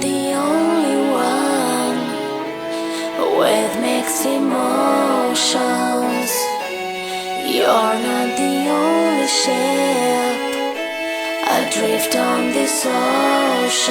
the only one with mixed emotions. You're not the only ship adrift on this ocean.